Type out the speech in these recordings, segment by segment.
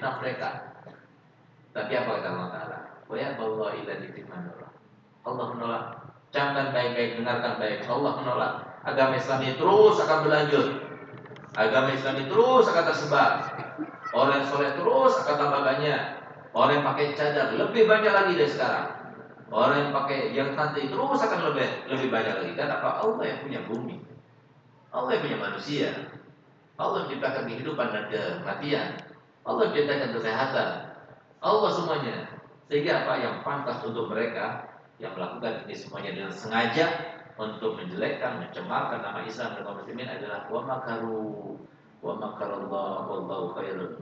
fitnah mereka. Tapi apa kata Allah Taala? Wa ya Allah illa Allah menolak. Camkan baik-baik, dengarkan baik. Allah menolak. Agama Islam ini terus akan berlanjut. Agama Islam ini terus akan tersebar. Orang soleh terus akan tambah banyak. Orang yang pakai cadar lebih banyak lagi dari sekarang. Orang yang pakai yang santai terus akan lebih lebih banyak lagi. Kenapa? Allah yang punya bumi. Allah yang punya manusia. Allah menciptakan kehidupan dan kematian. Allah menciptakan kesehatan. Allah semuanya. Sehingga apa yang pantas untuk mereka yang melakukan ini semuanya dengan sengaja untuk menjelekkan, mencemarkan nama Islam dan kaum muslimin adalah wa makaru wa makarallah wallahu khairun.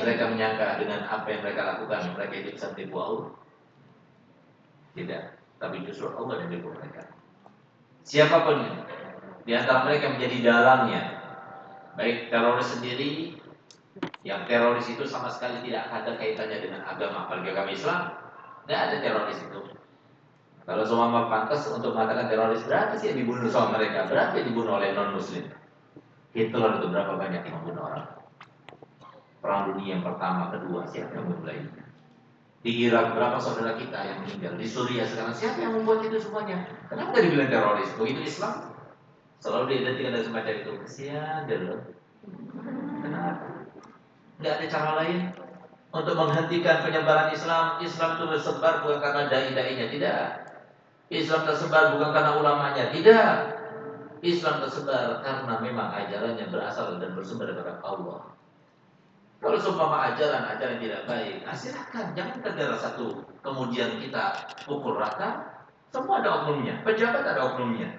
Mereka menyangka dengan apa yang mereka lakukan mereka itu bisa menipu Allah. Tidak, tapi justru Allah yang menipu mereka. Siapa pun di antara mereka menjadi dalangnya, baik teroris sendiri yang teroris itu sama sekali tidak ada kaitannya dengan agama, apalagi agama Islam. Tidak ada teroris itu. Kalau semua pantas untuk mengatakan teroris, berarti sih yang dibunuh sama mereka? Berarti yang dibunuh oleh non-muslim? Hitler itu berapa banyak yang membunuh orang? Perang dunia yang pertama, kedua, siapa yang memulai? Di Irak berapa saudara kita yang meninggal? Di Suriah sekarang siapa yang membuat itu semuanya? Kenapa tidak dibilang teroris? Begitu Islam selalu diidentikan dengan semacam itu. Kesian. Kenapa? Tidak ada cara lain untuk menghentikan penyebaran Islam. Islam itu bersebar bukan karena dai-dainya, tidak. Islam tersebar bukan karena ulamanya, tidak. Islam tersebar karena memang ajarannya berasal dan bersumber dari Allah. Kalau seumpama ajaran ajaran tidak baik, nah silakan jangan negara satu kemudian kita pukul rata. Semua ada oknumnya, pejabat ada oknumnya.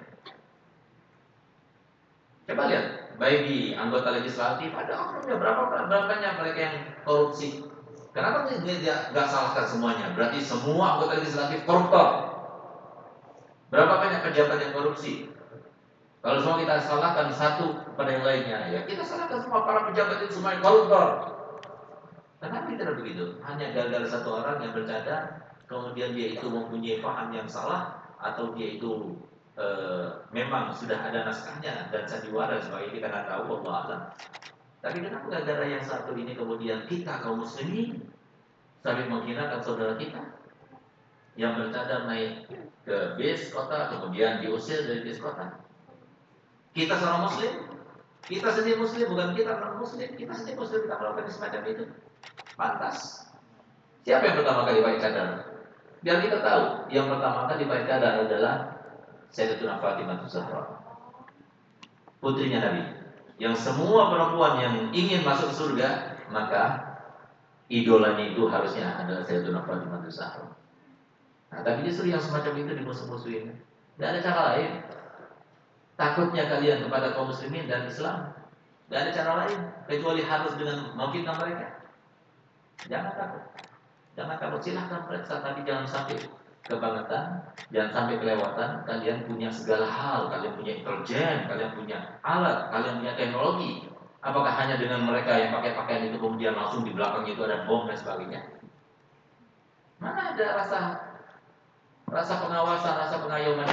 Coba lihat, baik di anggota legislatif ada oknumnya berapa banyak mereka yang korupsi. Kenapa dia nggak salahkan semuanya? Berarti semua anggota legislatif koruptor. Berapa banyak pejabat yang korupsi? Kalau semua kita salahkan satu pada yang lainnya, ya kita salahkan semua para pejabat itu semua koruptor. Kenapa tidak begitu? Hanya gara-gara satu orang yang bercadar, kemudian dia itu mempunyai paham yang salah, atau dia itu e, memang sudah ada naskahnya dan sandiwara sebagai kita nggak tahu Allah alam. Tapi kenapa gara-gara yang satu ini kemudian kita kaum muslimin saling menghinakan saudara kita yang bercadar naik ke bis kota kemudian diusir dari bis kota. Kita seorang muslim, kita sendiri muslim bukan kita non muslim, kita sendiri muslim kita melakukan semacam itu. Pantas. Siapa yang pertama kali pakai cadar? Biar kita tahu, yang pertama kali pakai cadar adalah Sayyidatuna Fatimah Zahra. Putrinya Nabi. Yang semua perempuan yang ingin masuk surga, maka idolanya itu harusnya adalah Sayyidatuna Fatimah Zahra. Nah, tapi justru yang semacam itu dimusuh-musuhin. Tidak ada cara lain. Takutnya kalian kepada kaum muslimin dan Islam. Tidak ada cara lain kecuali harus dengan memfitnah mereka. Jangan takut. Jangan takut silahkan periksa tapi jangan sampai kebangetan, jangan sampai kelewatan. Kalian punya segala hal, kalian punya intelijen, kalian punya alat, kalian punya teknologi. Apakah hanya dengan mereka yang pakai pakaian itu kemudian langsung di belakang itu ada bom dan sebagainya? Mana ada rasa rasa pengawasan, rasa pengayoman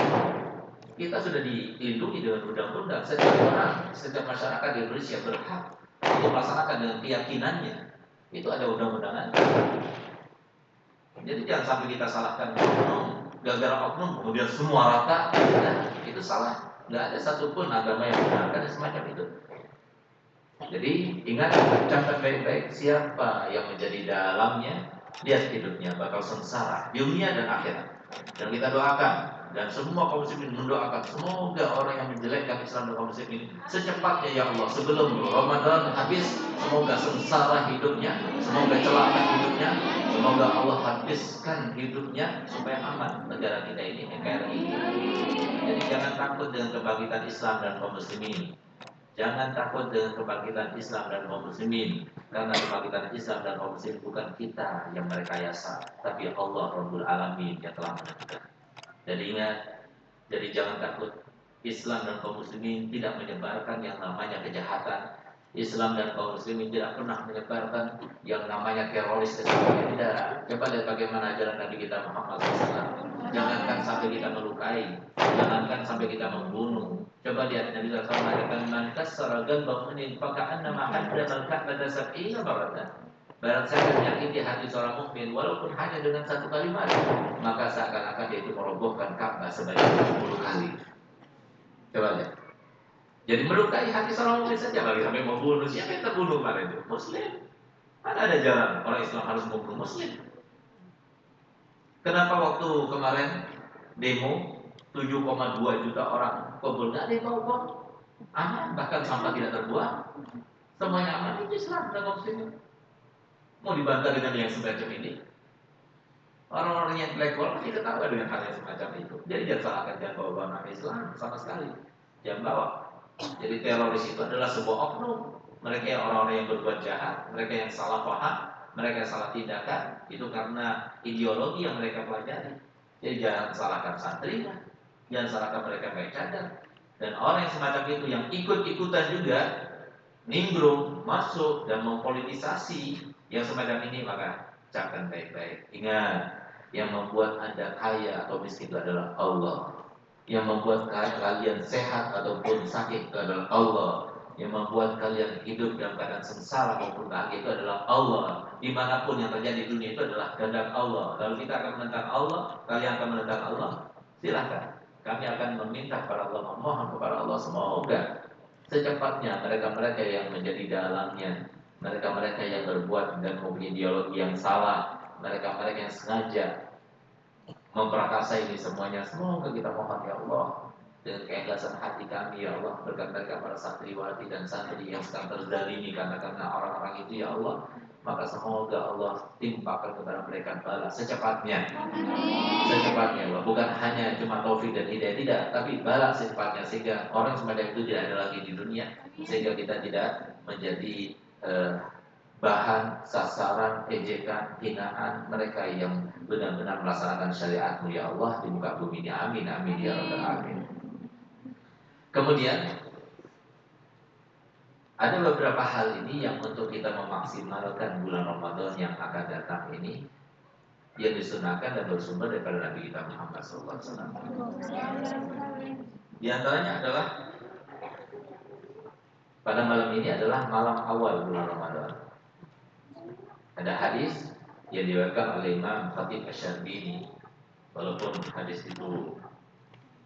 kita sudah dilindungi dengan undang-undang. Setiap orang, setiap masyarakat di Indonesia berhak untuk melaksanakan dengan keyakinannya. Itu ada undang-undangan. Jadi jangan sampai kita salahkan oknum, gara-gara oknum kemudian semua rata, nah, itu salah. Nggak ada satupun agama yang benarkan semacam itu. Jadi ingat, catat baik-baik siapa yang menjadi dalamnya, lihat hidupnya bakal sengsara dunia dan akhirat. Dan kita doakan dan semua kaum muslimin mendoakan semoga orang yang menjelekkan Islam dan kaum muslimin secepatnya ya Allah sebelum Ramadan habis semoga sengsara hidupnya semoga celaka hidupnya semoga Allah habiskan hidupnya supaya aman negara kita ini NKRI jadi jangan takut dengan kebangkitan Islam dan kaum muslimin. Jangan takut dengan kebangkitan Islam dan kaum muslimin. Karena kebangkitan Islam dan kaum muslimin bukan kita yang merekayasa Tapi Allah Rabbul Alamin yang telah menentukan. Jadi ingat Jadi jangan takut. Islam dan kaum muslimin tidak menyebarkan yang namanya kejahatan Islam dan kaum muslimin tidak pernah menyebarkan yang namanya teroris dan sebagainya tidak. Coba lihat bagaimana ajaran Nabi kita Muhammad SAW. Jangankan sampai kita melukai, jangankan sampai kita membunuh, Coba lihat Nabi SAW mengatakan man kassara qalba mu'min faka'annama haddama al-ka'bata sab'ina maratan. Barang siapa menyakiti hati seorang mukmin walaupun hanya dengan satu kalimat, maka seakan-akan dia itu merobohkan Ka'bah sebanyak 10 kali. Coba lihat. Jadi melukai hati seorang mukmin saja bagi sampai membunuh. Siapa yang terbunuh kemarin itu? Muslim. Mana ada jalan? Orang Islam harus membunuh Muslim? Kenapa waktu kemarin demo 7,2 juta orang? Kumpul nggak ada yang aman bahkan sampah tidak terbuang. Semuanya aman. Itu Islam dan muslim. Mau dibantah dengan yang semacam ini? Orang-orang yang intelektual pasti ketawa dengan hal yang semacam itu. Jadi jangan salahkan jangan bawa bawa Islam sama sekali. Jangan bawa jadi teroris itu adalah sebuah oknum mereka yang orang-orang yang berbuat jahat mereka yang salah paham mereka yang salah tindakan itu karena ideologi yang mereka pelajari jadi jangan salahkan santrinya Jangan salahkan mereka baik cadar. Dan orang yang semacam itu yang ikut-ikutan juga nimbrung, masuk dan mempolitisasi yang semacam ini maka camkan baik-baik. Ingat, yang membuat Anda kaya atau miskin itu adalah Allah. Yang membuat kalian sehat ataupun sakit itu adalah Allah. Yang membuat kalian hidup dalam keadaan sengsara maupun bahagia itu adalah Allah. Di mana pun yang terjadi di dunia itu adalah kehendak Allah. Lalu kita akan menentang Allah, kalian akan menentang Allah. Silahkan. Kami akan meminta kepada Allah, memohon kepada Allah semoga secepatnya mereka-mereka yang menjadi dalangnya, mereka-mereka yang berbuat dan mempunyai ideologi yang salah, mereka-mereka yang sengaja memperkasa ini semuanya, semoga kita mohon ya Allah dengan keikhlasan hati kami ya Allah berkat mereka para santriwati dan santri yang sedang terzalimi karena karena orang-orang itu ya Allah. Maka semoga Allah timpakan kepada mereka balas secepatnya. Secepatnya Allah. Bukan hanya cuma taufik dan hidayah tidak tapi balas secepatnya sehingga orang semacam itu tidak ada lagi di dunia. Sehingga kita tidak menjadi eh, bahan sasaran ejekan hinaan mereka yang benar-benar melaksanakan syariatmu ya Allah di muka bumi ini amin amin ya rabbal alamin kemudian ada beberapa hal ini yang untuk kita memaksimalkan bulan Ramadan yang akan datang ini yang disunahkan dan bersumber daripada Nabi kita Muhammad SAW. Di antaranya adalah pada malam ini adalah malam awal bulan Ramadan. Ada hadis yang diriwayatkan oleh Imam Khatib Asyadini walaupun hadis itu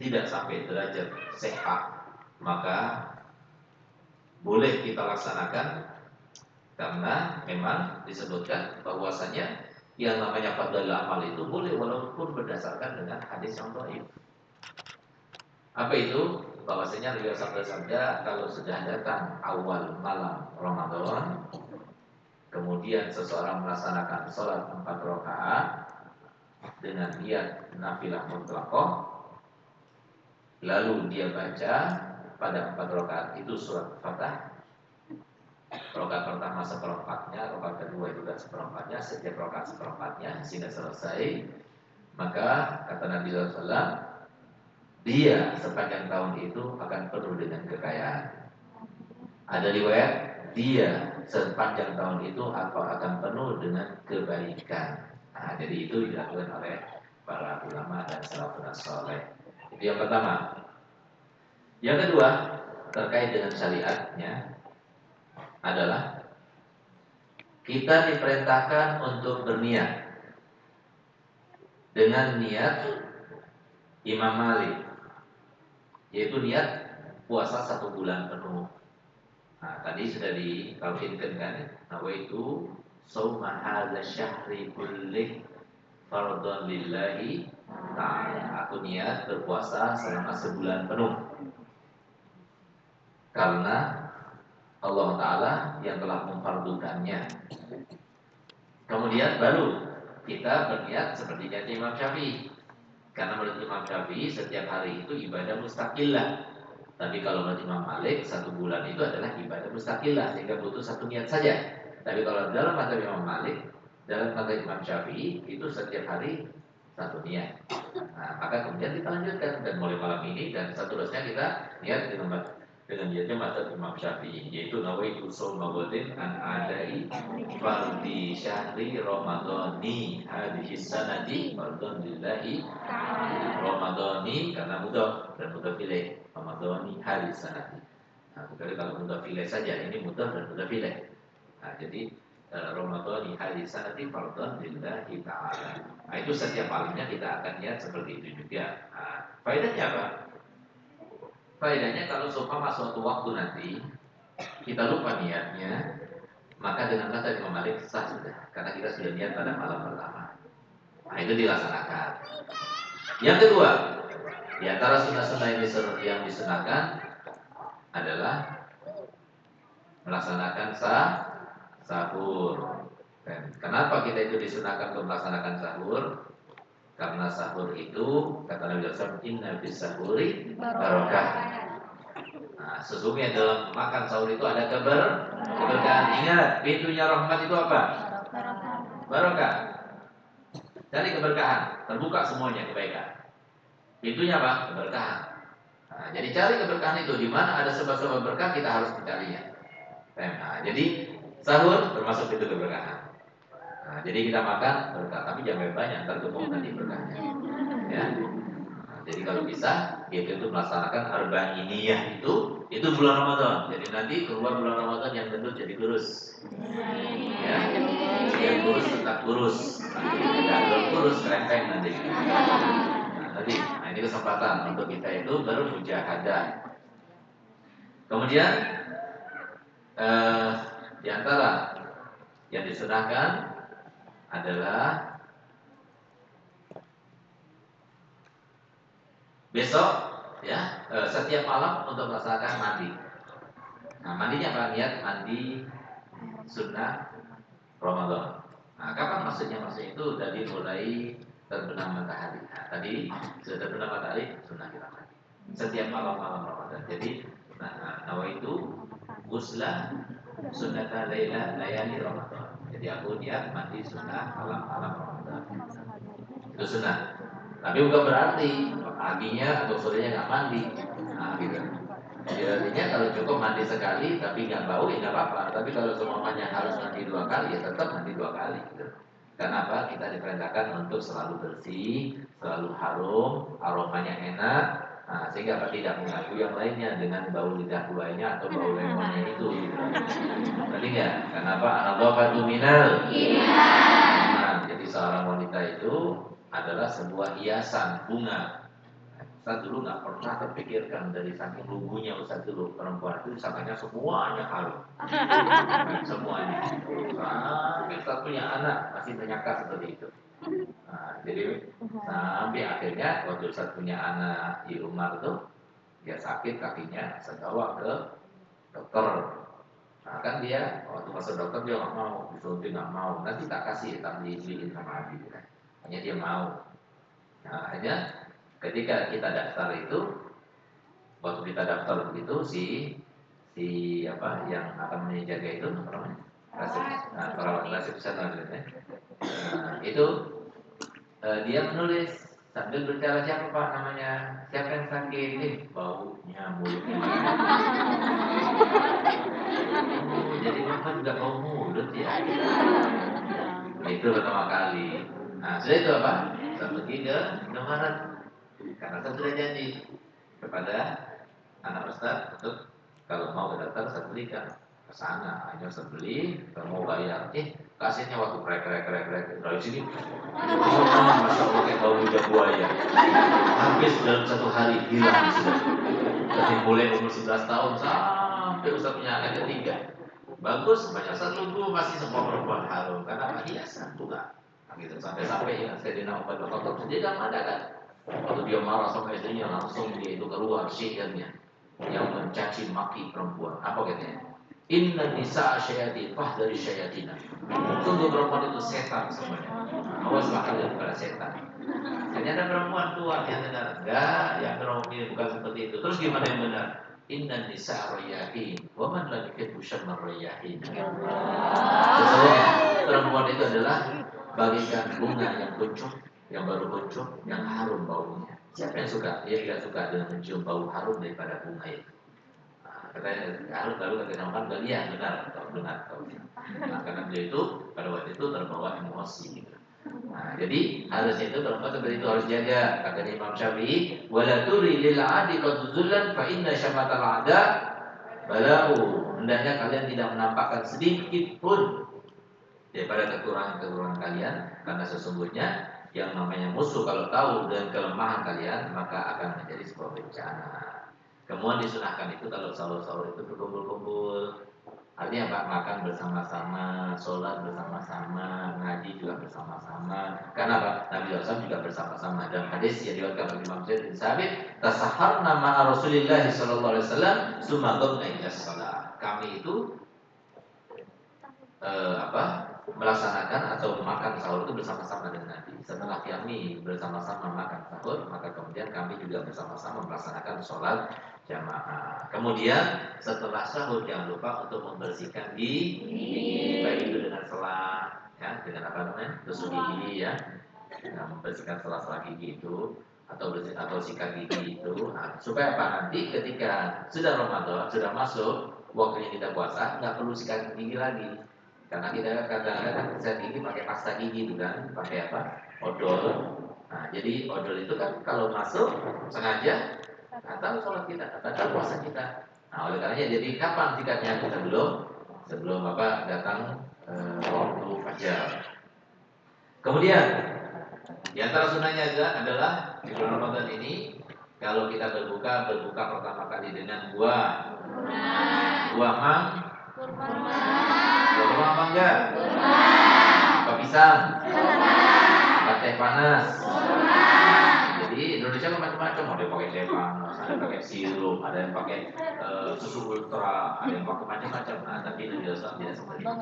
tidak sampai derajat sehat maka boleh kita laksanakan karena memang disebutkan bahwasanya yang namanya fadl amal itu boleh walaupun berdasarkan dengan hadis yang dhaif. Apa itu? Bahwasanya beliau sabda-sabda kalau sudah datang awal malam Ramadan kemudian seseorang melaksanakan sholat empat rakaat dengan niat nafilah mutlakoh lalu dia baca pada empat rakaat itu surat Fatah. Rakaat pertama seperempatnya, rakaat kedua juga seperempatnya, setiap rakaat seperempatnya sehingga selesai. Maka kata Nabi SAW, dia sepanjang tahun itu akan penuh dengan kekayaan. Ada riwayat dia sepanjang tahun itu akan penuh dengan kebaikan. Nah, jadi itu dilakukan oleh para ulama dan salafun soleh. Itu yang pertama. Yang kedua, terkait dengan syariatnya adalah kita diperintahkan untuk berniat dengan niat Imam Malik yaitu niat puasa satu bulan penuh. Nah, tadi sudah dikalkinkan kan nawaitu sauma hadza syahri kullih fardhon lillahi ta'ala. Aku niat berpuasa selama sebulan penuh. Karena Allah Ta'ala yang telah memfardukannya. Kemudian baru kita berniat seperti kata Imam Syafi'i. Karena menurut Imam Syafi'i setiap hari itu ibadah mustaqillah tapi kalau menurut Imam Malik satu bulan itu adalah ibadah mustaqillah sehingga butuh satu niat saja. Tapi kalau dalam mata Imam Malik dalam mata Imam Syafi'i itu setiap hari satu niat. Nah, maka kemudian kita lanjutkan. Dan mulai malam ini dan satu terusnya kita niat dengan dengan niatnya mata Imam Syafi'i yaitu nawaitu sawma ghadin an adai fardhi syahri ramadhani. Hadhihi sanati fardhon lillahi ramadhani karena mudah dan mudah pilih Ramadhani hari sanati. Nah, kecuali kalau mudafile saja, ini mudaf dan mudafile. Nah, jadi uh, Ramadhani hari sanati fardhan lillahi ta'ala. Nah, itu setiap malamnya kita akan lihat seperti itu juga. Nah, faedahnya apa? Faedahnya kalau seumpama suatu waktu nanti kita lupa niatnya, maka dengan kata Imam Malik sah sudah, karena kita sudah niat pada malam pertama. Nah, itu dilaksanakan. Yang kedua, di antara sunnah-sunnah yang, yang disunahkan adalah melaksanakan sah, sahur. Dan kenapa kita itu disunahkan untuk melaksanakan sahur? Karena sahur itu kata Nabi SAW, Inna sahuri barokah. Nah, sesungguhnya dalam makan sahur itu ada keber keberkahan. Ingat, pintunya rahmat itu apa? Barokah. Cari keberkahan, terbuka semuanya kebaikan. Pintunya apa? Keberkahan. Nah, jadi cari keberkahan itu di mana ada sebab-sebab berkah kita harus mencarinya. Nah, jadi sahur termasuk itu keberkahan. Nah, jadi kita makan berkah, tapi jangan banyak, ntar nanti berkahnya. Ya. Nah, jadi kalau bisa, kita itu melaksanakan arba'iniyah itu, itu bulan Ramadan. Jadi nanti keluar bulan Ramadan yang gendut jadi kurus. Ya, yang kurus tetap kurus. Nanti kalau kurus kerempeng nanti. Nah, nah ini kesempatan untuk kita itu baru mujahadah. Kemudian eh, di antara yang disunahkan adalah besok ya eh, setiap malam untuk melaksanakan mandi. Nah, mandinya apa? Niat mandi sunnah Ramadan. Nah, kapan maksudnya? Maksudnya itu dari mulai terbenam matahari. Nah, tadi sudah terbenam matahari, sunnah kita. Setiap malam-malam Ramadan. Jadi, nah, nawa itu guslah sunnah layali Ramadan. Jadi aku niat mandi sunnah malam-malam Ramadan. Itu sunnah. Tapi bukan berarti paginya atau sorenya nggak mandi. Nah, gitu. Jadi artinya kalau cukup mandi sekali tapi nggak bau ya nggak apa-apa. Tapi kalau semuanya harus mandi dua kali ya tetap mandi dua kali. Gitu. Kenapa? Kita diperintahkan untuk selalu bersih, selalu harum, aromanya enak, Nah, sehingga apa tidak mengganggu yang lainnya dengan bau lidah buahnya atau bau lemonnya itu. Tadi enggak? Kenapa? Anadhafatu minal Nah, jadi seorang wanita itu adalah sebuah hiasan bunga. Ustaz dulu nggak pernah terpikirkan dari saking lugunya Ustaz dulu perempuan itu disangkanya semuanya harum. semuanya. Sampai Ustaz punya anak masih menyangka seperti itu. Nah, jadi sampai akhirnya waktu Ustaz punya anak di Umar itu dia sakit kakinya saya bawa ke dokter nah kan dia waktu masuk dokter dia nggak mau disuntik nggak mau nanti tak kasih tak dibeliin sama Abi kan. hanya dia mau nah hanya ketika kita daftar itu waktu kita daftar begitu si si apa yang akan menjaga itu apa namanya? Resep nah, perawat resep sana ya Nah, itu uh, dia menulis sambil berbicara siapa pak? Namanya siapa yang sakit? Ini baunya mulutnya. Oh, jadi bapak juga bau mulut ya. Itu pertama kali. Nah sudah itu apa? Pergi ke Indomaret karena saya sudah janji. kepada anak ustaz untuk kalau mau dokter saya belikan ke sana. Hanya saya beli kalau mau bayar. Eh kasihnya waktu krek krek krek krek. Dari sini. Masa kayak bau lidah buaya. Habis dalam satu hari hilang sudah. Dari mulai umur 11 tahun sampai Ustaz punya anak ketiga. Bagus banyak satu lugu masih semua perempuan harum. Karena hiasan bunga gitu sampai-sampai ya saya dina obat kotor sendiri kan ada kan waktu dia marah sama istrinya langsung dia itu keluar sihirnya yang mencaci maki perempuan apa katanya Inna nisa pah dari syayatina. Sungguh perempuan itu setan semuanya. Awas kalian kepada setan. Ternyata perempuan tua yang benar. Enggak, yang ini bukan seperti itu. Terus gimana yang benar? Inna nisa royahin. Waman lagi kebushan meroyahin. Sesungguhnya perempuan itu adalah bagikan bunga yang kuncup, yang baru kuncup, yang harum baunya. Siapa yang suka? Dia tidak suka dengan mencium bau harum daripada bunga itu katanya harus lalu kata Salman bilang iya benar atau benar atau nah, karena beliau itu pada waktu itu terbawa emosi gitu. Nah, jadi harusnya itu perempuan seperti itu harus jaga. Kata Imam Syafi'i, "Wala turi lil 'adi qad fa inna syamatal 'ada balau." Hendaknya kalian tidak menampakkan sedikit pun daripada kekurangan-kekurangan kalian karena sesungguhnya yang namanya musuh kalau tahu dengan kelemahan kalian maka akan menjadi sebuah bencana. Kemudian disunahkan itu kalau sahur-sahur itu berkumpul-kumpul Artinya apa? Makan bersama-sama, sholat bersama-sama, ngaji juga bersama-sama. Karena apa? Nabi SAW juga bersama-sama. Dan hadis yang diwakilkan oleh Imam Zaid bin Sabit, tasahar nama Rasulullah Sallallahu Alaihi Wasallam, sumakom sholat. Kami itu eh, apa? Melaksanakan atau makan sahur itu bersama-sama dengan Nabi. Setelah kami bersama-sama makan sahur, maka kemudian kami juga bersama-sama melaksanakan sholat jamaah. Kemudian setelah sahur jangan lupa untuk membersihkan gigi, baik itu dengan selah, ya, dengan apa namanya, tusuk gigi ya, nah, membersihkan selah-selah gigi itu atau bersih, atau sikat gigi itu, nah, supaya apa? Nanti ketika sudah Ramadan, sudah masuk waktunya kita puasa, nggak perlu sikat gigi lagi karena kita kadang-kadang bisa gigi pakai pasta gigi itu kan, pakai apa? Odol. Nah, jadi odol itu kan kalau masuk sengaja atau sholat kita, atau puasa kita. Nah, oleh karenanya jadi kapan sikatnya sebelum sebelum apa datang e, waktu fajar. Kemudian di antara sunnahnya juga adalah di bulan Ramadan ini kalau kita berbuka berbuka pertama kali dengan buah buah mang Kurma apa enggak? Kurma. Apa pisang? Kurma. Teh panas? Kurma. Jadi Indonesia kan macam-macam, ada yang pakai teh panas, ada yang pakai sirup, ada yang pakai uh, susu ultra, ada yang pakai macam-macam. Nah, tapi Nabi Muhammad tidak seperti itu.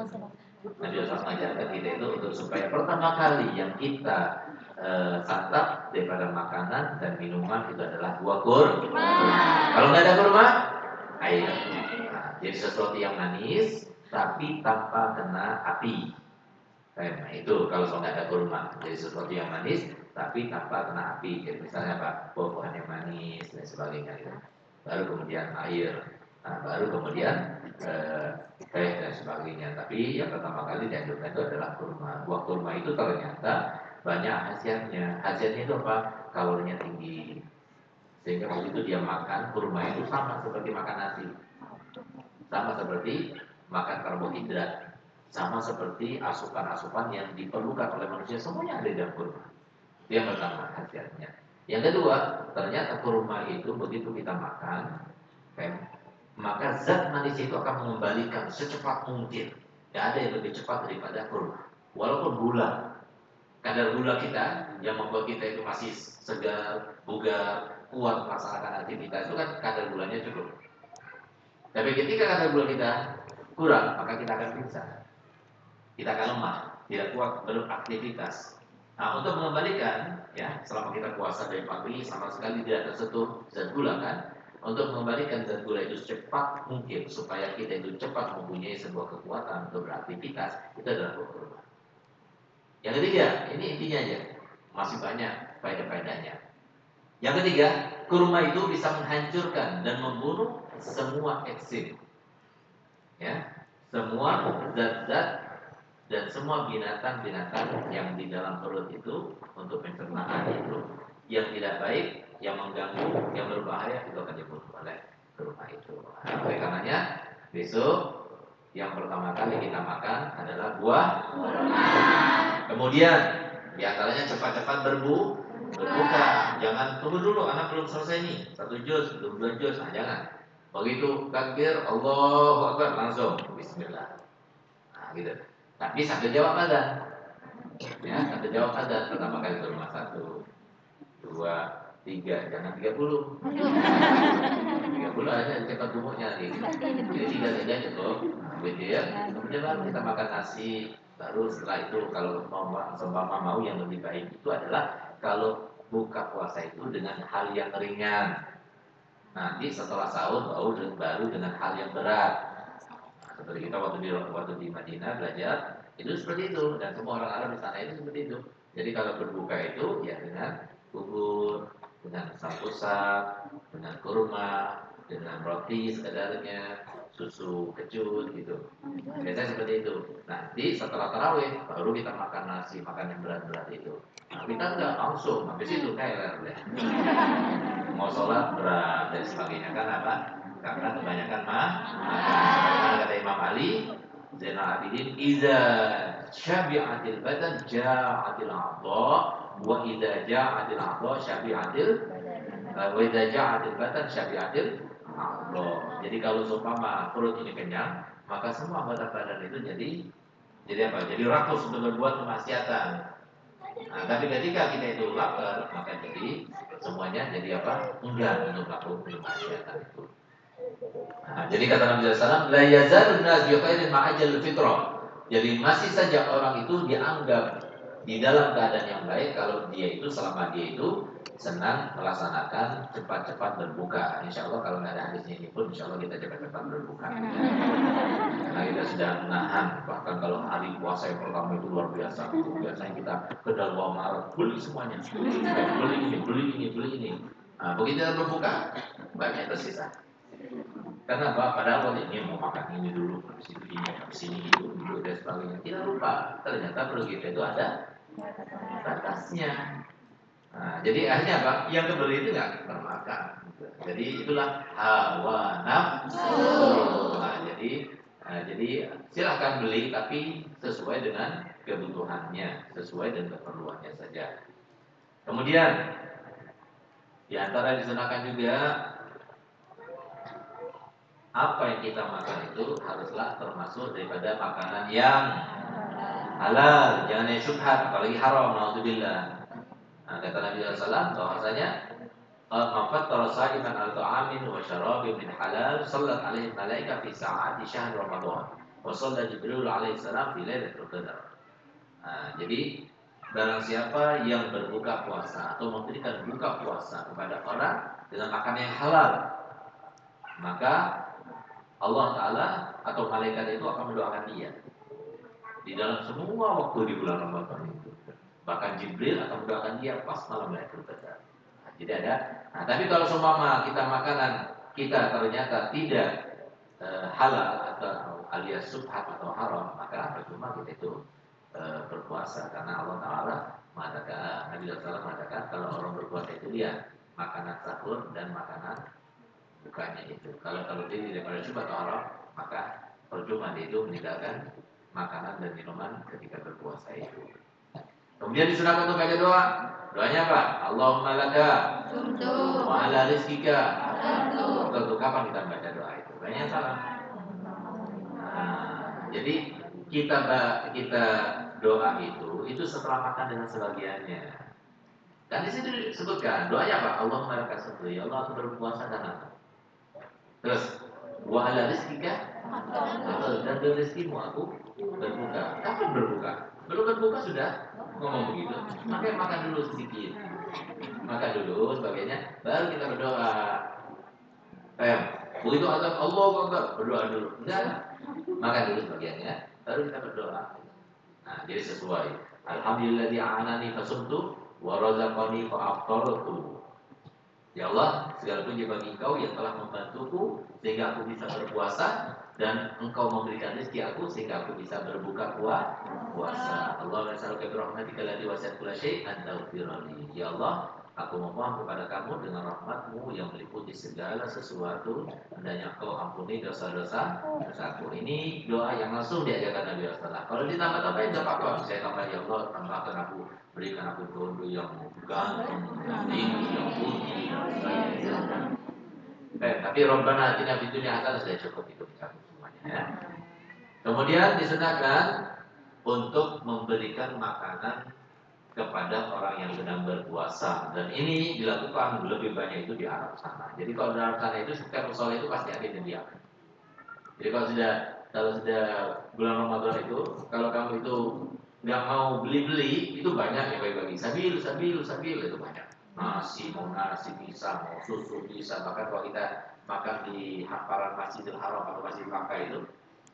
Nabi Muhammad mengajarkan kita itu untuk supaya pertama kali yang kita uh, santap daripada makanan dan minuman itu adalah buah kurma. Kalau nggak ada kurma, air. Nah, jadi sesuatu yang manis, tapi tanpa kena api. Nah, itu kalau soal ada kurma, jadi sesuatu yang manis tapi tanpa kena api. Jadi misalnya apa? Buah-buahan yang manis dan sebagainya. Gitu. Baru kemudian air, nah, baru kemudian eh, teh dan sebagainya. Tapi yang pertama kali dianjurkan itu adalah kurma. Buah kurma itu ternyata banyak khasiatnya. Khasiatnya itu apa? Kalorinya tinggi. Sehingga begitu dia makan kurma itu sama seperti makan nasi. Sama seperti makan karbohidrat sama seperti asupan-asupan yang diperlukan oleh manusia semuanya ada di dalam kurma. Itu yang pertama khasiatnya. Yang kedua, ternyata kurma itu begitu kita makan, kan, maka zat manis itu akan mengembalikan secepat mungkin. Tidak ada yang lebih cepat daripada kurma. Walaupun gula, kadar gula kita yang membuat kita itu masih segar, bugar, kuat melaksanakan aktivitas itu kan kadar gulanya cukup. Tapi ketika kadar gula kita kurang, maka kita akan pingsan. Kita akan lemah, tidak kuat beraktivitas. Nah, untuk mengembalikan, ya, selama kita puasa dari pagi sama sekali tidak tersentuh zat gula kan, untuk mengembalikan zat gula itu secepat mungkin supaya kita itu cepat mempunyai sebuah kekuatan untuk beraktivitas, itu adalah kurma. Yang ketiga, ini intinya aja, masih banyak faedah-faedahnya. Yang ketiga, kurma itu bisa menghancurkan dan membunuh semua eksim ya semua zat-zat dan semua binatang-binatang yang di dalam perut itu untuk pencernaan itu yang tidak baik, yang mengganggu, yang berbahaya itu akan dibunuh oleh kurma itu. Nah, oleh karenanya besok yang pertama kali kita makan adalah buah kurma. Kemudian di antaranya cepat-cepat berbu berbuka. Jangan tunggu dulu, anak belum selesai nih satu jus, belum dua jus, nah jangan. Begitu takbir Allahu Akbar langsung Bismillah. Nah, gitu. Tapi sambil jawab ada. Ya, sambil jawab ada pertama kali ke rumah satu, dua, tiga, jangan tiga puluh. Tiga puluh aja cepat bumbunya nih. Jadi tiga saja cukup. Nah, gitu ya. Kemudian kita makan nasi. Baru setelah itu kalau mau seumpama mau yang lebih baik itu adalah kalau buka puasa itu dengan hal yang ringan Nanti setelah sahur baru baru dengan hal yang berat. Seperti kita waktu di waktu di Madinah belajar itu seperti itu dan semua orang Arab di sana itu seperti itu. Jadi kalau berbuka itu ya dengan bubur, dengan sambusa, dengan kurma, dengan roti sekedarnya susu kecut gitu. Biasanya seperti itu. Nanti setelah tarawih baru kita makan nasi, makan yang berat-berat itu. Nah, kita enggak langsung habis itu kayak deh. Mau sholat berat dan sebagainya kan apa? Karena kebanyakan mah makan. kata Imam Ali, Zainal Abidin, "Iza syabi'atil badan ja'atil 'adha wa idza ja'atil 'adha syabi'atil wa idza ja'atil badan syabi'atil Allah. Jadi kalau seumpama perut ini kenyang, maka semua anggota badan itu jadi jadi apa? Jadi rakus untuk berbuat kemaksiatan. Nah, tapi ketika kita itu lapar, maka jadi semuanya jadi apa? Enggan untuk melakukan kemaksiatan itu. Nah, jadi kata Nabi SAW, la yazalun nas bi khairin ma'ajal fitrah. Jadi masih saja orang itu dianggap di dalam keadaan yang baik kalau dia itu selama dia itu senang melaksanakan cepat-cepat berbuka. Insya Allah kalau nggak ada hadisnya ini pun, insya Allah kita cepat-cepat berbuka. Karena kita sudah menahan, bahkan kalau hari puasa yang pertama itu luar biasa. Biasanya kita ke dalam Maret beli semuanya, beli ini, beli ini, beli ini. Nah, begitu kita berbuka, banyak tersisa. Karena apa? Padahal waktu ini mau makan ini dulu, habis itu ini, habis ini itu, dulu dan sebagainya. Kita lupa, ternyata perlu kita itu ada batasnya. Nah, jadi akhirnya apa? Yang kebeli itu nggak termakan. Jadi itulah hawa nafsu. Nah, jadi nah, jadi silahkan beli tapi sesuai dengan kebutuhannya, sesuai dengan keperluannya saja. Kemudian di antara disunahkan juga apa yang kita makan itu haruslah termasuk daripada makanan yang halal, jangan yang syubhat, apalagi haram, naudzubillah. Nah, kata Nabi SAW bahwasanya Man fattara sa'iman al ta'amin wa syarabin min halal sallat alaihi malaika fi sa'ati syahr Ramadan wa salla Jibril alaihi salam fi lailatul qadar. Nah, jadi barang siapa yang berbuka puasa atau memberikan buka puasa kepada orang dengan makan yang halal maka Allah Ta'ala atau malaikat itu akan mendoakan dia di dalam semua waktu di bulan Ramadan itu Bahkan Jibril akan mendoakan dia pas malam Lailatul Qadar. Nah, jadi ada. Nah, tapi kalau seumpama kita makanan kita ternyata tidak e, halal atau alias subhat atau haram, maka percuma kita itu e, berpuasa karena Allah Taala mengatakan Nabi Sallallahu mengatakan kalau orang berpuasa itu dia makanan sahur dan makanan bukannya itu. Kalau kalau dia tidak pada subhat atau haram, maka percuma dia itu meninggalkan makanan dan minuman ketika berpuasa itu. Kemudian disunahkan untuk baca doa. Doanya apa? Allahumma laka wa ala rizkika. Untuk kapan kita baca doa itu? Banyak salah. Nah, jadi kita kita doa itu itu setelah makan dengan sebagiannya. Dan di situ disebutkan doanya apa? Allahumma laka syukri. Ya Allah aku berpuasa karena Terus wa ala rizkika dan dari rezekimu aku berbuka. Kapan berbuka? Belum berbuka sudah ngomong begitu? Maka makan dulu sedikit. Makan dulu sebagainya. Baru kita berdoa. Eh begitu azab Allah Akbar berdoa dulu. Enggak makan dulu sebagiannya baru kita berdoa. Nah jadi sesuai. Alhamdulillah di'anani fasumtu wa razaqani fa Ya Allah, segala puji bagi Engkau yang telah membantuku sehingga aku bisa berpuasa dan engkau memberikan rezeki aku sehingga aku bisa berbuka puasa. Allah nas'aluka bi rahmatika allati wasi'at kulla syai'an. Ya Allah, aku memohon kepada kamu dengan rahmatmu yang meliputi segala sesuatu hendaknya kau ampuni dosa-dosa dosaku. Ini doa yang langsung diajarkan Nabi Rasulullah. Kalau ditambah-tambahin tidak apa-apa. Saya tambah ya Allah, tambahkan aku, berikan aku jodoh yang ganteng, yang tinggi, yang putih, dan. Eh, tapi Robbana atina fid dunya hasanah sudah cukup itu kita ya. Kemudian disunahkan untuk memberikan makanan kepada orang yang sedang berpuasa. Dan ini dilakukan lebih banyak itu di Arab sana. Jadi kalau di Arab sana itu setiap musola itu pasti ada yang Jadi kalau sudah kalau sudah bulan Ramadan itu kalau kamu itu nggak mau beli-beli itu banyak yang bagi-bagi. Sabil sabil sabil itu banyak. Nasi mau nasi bisa mau susu bisa. Bahkan kalau kita makan di hamparan Masjidil Haram atau Masjid Makkah itu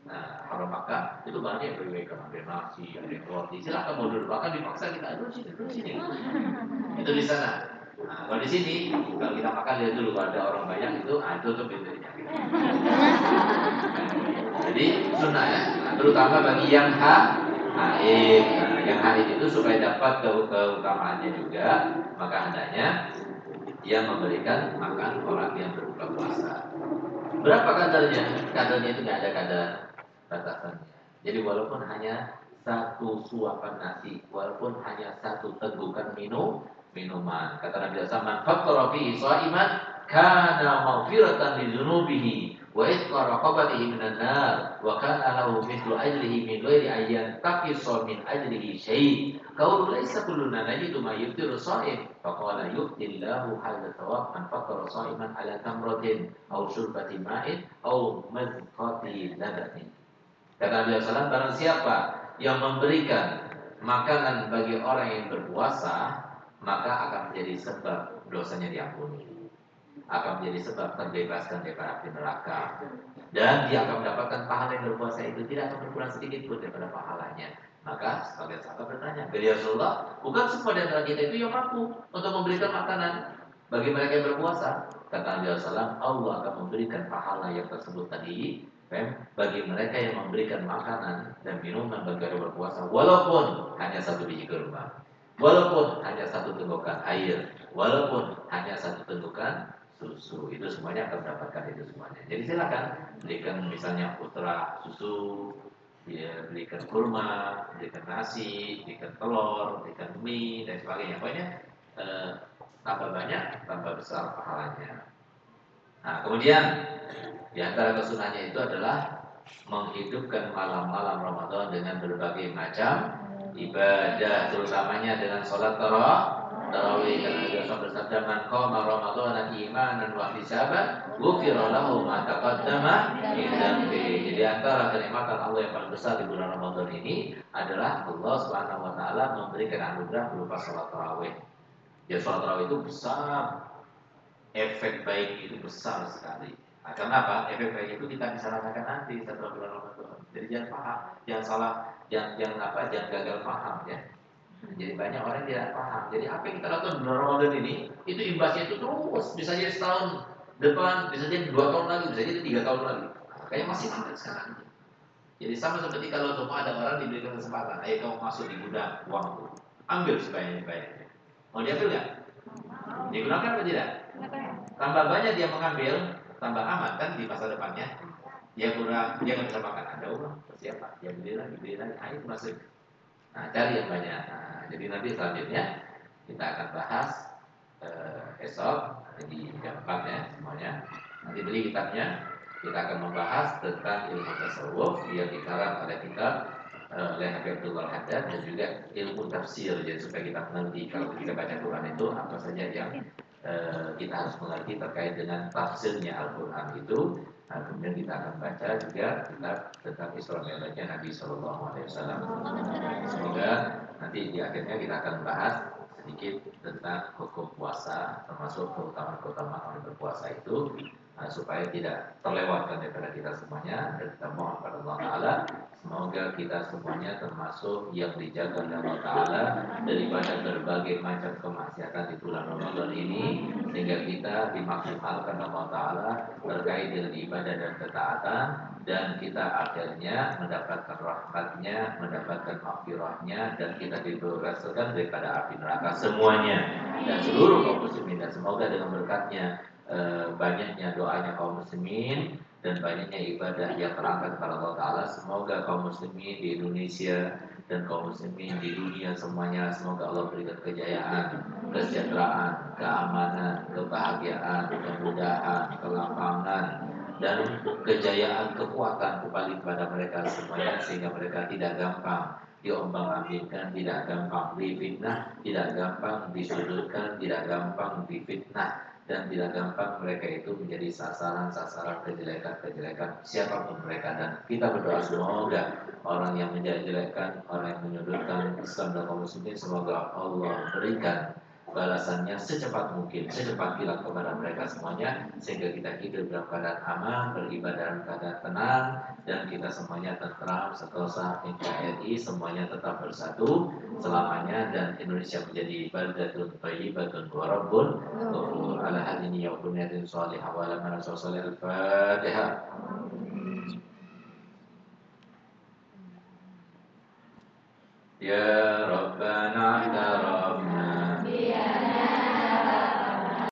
Nah, Haram Makkah itu banyak yang berbeda ada nasi, ada roti. Silakan mau duduk, bahkan dipaksa kita duduk sini, duduk sini. itu di sana. Nah, kalau di sini, kalau kita makan lihat dulu kalau ada orang banyak itu, ah, tutup pintunya. Jadi sunnah ya, nah, terutama bagi yang ha, haid. Nah, yang haid itu supaya dapat ke keutamaannya juga, maka hendaknya dia memberikan makan orang yang berbuka puasa. Berapa kadarnya? Kadarnya itu nggak ada kadar batasannya. Jadi walaupun hanya satu suapan nasi, walaupun hanya satu tegukan minum, minuman. Kata Nabi Alaihi Wasallam, fihi sha'iman kana maghfiratan li dzunubihi wa itqa raqabatihi minan nar wa kana lahu mithlu ajrihi min ghairi ayyan taqisa min ajrihi syai' qaulu laysa kulluna najidu ma yuftiru sha'im faqala yu'tillahu hadha thawab man fattara sha'iman ala tamratin aw syurbati ma'in aw mazqati kata Nabi Sallallahu barang siapa yang memberikan makanan bagi orang yang berpuasa maka akan menjadi sebab dosanya diampuni. Akan menjadi sebab terbebaskan dari api neraka. Dan dia akan mendapatkan pahala yang berpuasa itu tidak akan berkurang sedikit pun daripada pahalanya. Maka sebagian sahabat bertanya ya Rasulullah bukan semua antara kita itu yang mampu untuk memberikan makanan bagi mereka yang berpuasa? Kata Nabi Sallam Allah akan memberikan pahala yang tersebut tadi bagi mereka yang memberikan makanan dan minuman bagi orang berpuasa walaupun hanya satu biji kurma Walaupun hanya satu tenggokan air, walaupun hanya satu tenggokan susu, itu semuanya akan mendapatkan itu semuanya. Jadi silakan belikan misalnya putra susu, ya, belikan kurma, belikan nasi, belikan telur, belikan mie dan sebagainya. Pokoknya eh, tambah banyak, tambah besar pahalanya. Nah, kemudian di antara kesunahnya itu adalah menghidupkan malam-malam Ramadan dengan berbagai macam ibadah terutamanya dengan sholat tarawih karena SAW bersabda man qama ramadhana imanan wa ihtisaban ghufira lahu ma taqaddama min dhanbi. Jadi antara kenikmatan Allah yang paling besar di bulan Ramadan ini adalah Allah Subhanahu wa taala memberikan anugerah berupa sholat tarawih. Ya sholat tarawih itu besar efek baik itu besar sekali. Nah, karena apa? Efek baik itu kita bisa rasakan nanti setelah bulan Ramadan. Jadi jangan paham, jangan salah jangan jangan apa jangan gagal paham ya. Jadi banyak orang yang tidak paham. Jadi apa yang kita lakukan di Ramadan ini itu imbasnya itu terus. Bisa jadi setahun depan bisa jadi dua tahun lagi bisa jadi tiga tahun lagi. Kayak masih banget sekarang jadi sama seperti kalau semua ada orang diberikan kesempatan ayo kamu masuk di gudang uangku ambil sebanyak banyaknya mau diambil nggak? Digunakan atau tidak? Tambah banyak dia mengambil tambah aman kan di masa depannya? Dia kurang dia nggak bisa makan. Ada uang persiapan. Dia beli lagi beli lagi. Ayo masuk. Nah cari yang banyak. Nah, jadi nanti selanjutnya kita akan bahas eh, esok jadi jam 4 ya semuanya. Nanti beli kitabnya. Kita akan membahas tentang ilmu tasawuf yang dikarang oleh kitab eh, oleh Habib Haddad dan juga ilmu tafsir. Jadi supaya kita mengerti kalau kita baca Quran itu apa saja yang kita harus mengerti terkait dengan tafsirnya Al-Quran itu Nah, kemudian kita akan baca juga kitab tentang Isra Mi'rajnya Nabi Shallallahu Alaihi Wasallam. Semoga nanti di akhirnya kita akan bahas sedikit tentang hukum puasa, termasuk keutamaan-keutamaan orang berpuasa itu, nah, supaya tidak terlewatkan daripada kita semuanya. Dan kita mohon pada Allah Taala Semoga kita semuanya termasuk yang dijaga oleh Allah Ta'ala daripada berbagai macam kemaksiatan di bulan Ramadan ini sehingga kita dimaksimalkan Allah Ta'ala terkait dengan ibadah dan ketaatan dan kita akhirnya mendapatkan rahmatnya, mendapatkan maghfirahnya dan kita dibebaskan daripada api neraka semuanya dan seluruh kaum muslimin dan semoga dengan berkatnya banyaknya doanya kaum muslimin dan banyaknya ibadah yang terangkat kepada Allah Ta'ala. Semoga kaum muslimin di Indonesia dan kaum muslimin di dunia semuanya Semoga Allah berikan kejayaan, kesejahteraan, keamanan, kebahagiaan, kemudahan, kelapangan dan kejayaan, kekuatan kembali kepada mereka semuanya Sehingga mereka tidak gampang diombang ambingkan, tidak gampang difitnah, tidak gampang disudutkan, tidak gampang difitnah dan tidak gampang mereka itu menjadi sasaran-sasaran kejelekan-kejelekan siapa pun mereka. Dan kita berdoa semoga orang yang menjelekkan, orang yang menyudutkan Islam dan kaum muslimin semoga Allah berikan balasannya secepat mungkin, secepat kilat kepada mereka semuanya sehingga kita hidup dalam keadaan aman, beribadah dalam keadaan tenang dan kita semuanya tentram, sentosa, NKRI semuanya tetap bersatu selamanya dan Indonesia menjadi baldatun thayyibatun wa rabbun ghafur. Ala hadini ya bunyatin salihah wa ala al-fatihah يا ربنا اعترفنا بأننا